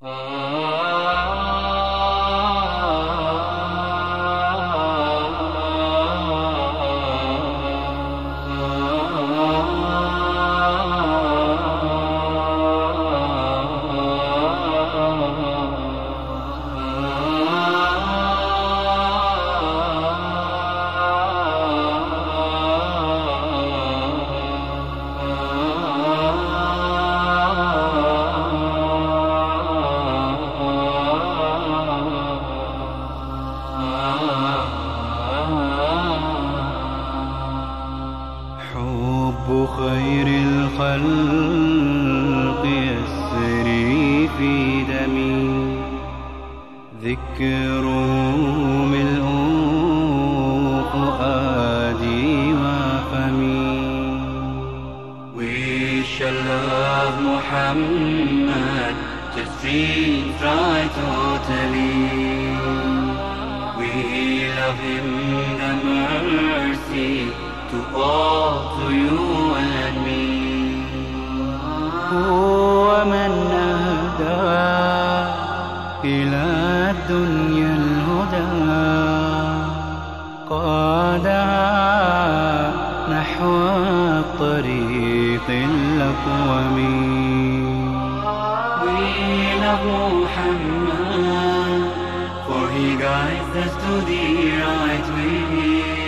Uh... حب خير الخلق يسري في دمي ذكر ملء فؤادي وفمي We shall love Muhammad to street right totally We love him the mercy to all to you and me هو من أهدى إلى الدنيا الهدى قادها نحو الطريق الأقوم We love For he guides us to the right way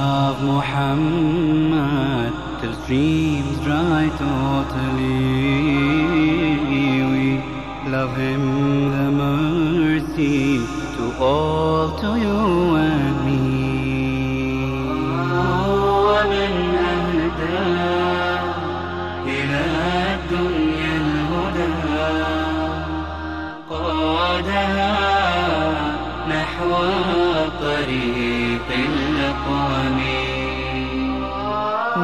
love Muhammad till streams dry totally. We love him the mercy to all, to you and me. إلى الدنيا الهدى قادها نحو طريق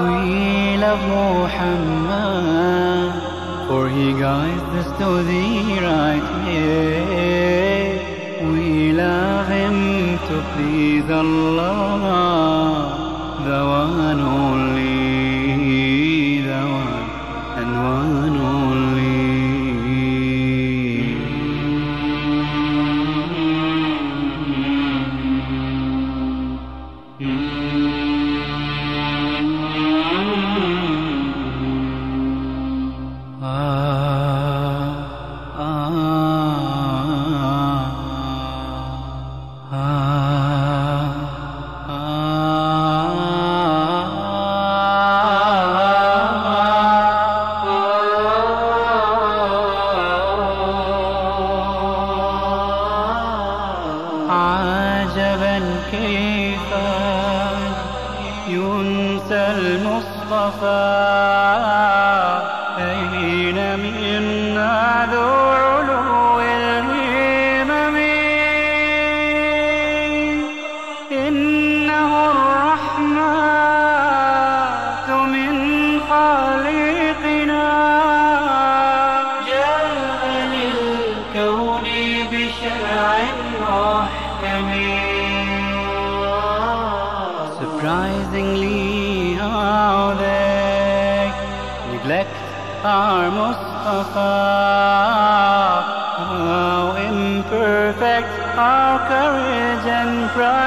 We love Muhammad For he guides us to the right way. We love him to please Allah ينسى المصطفى. أين منا ذو علو الهمم؟ إنه الرحمة من خالقنا. جاء للكون بشرع محكم Surprisingly how they neglect our Mustafa. How imperfect our courage and pride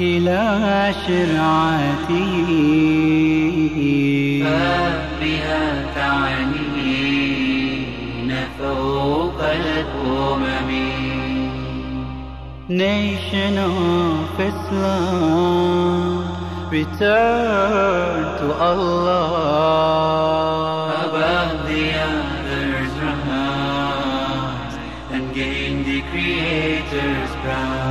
إلى شرعته فبها تعنين فوق الأمم Nation of Islam, return to Allah. Above the others' rahmat and gain the Creator's crown.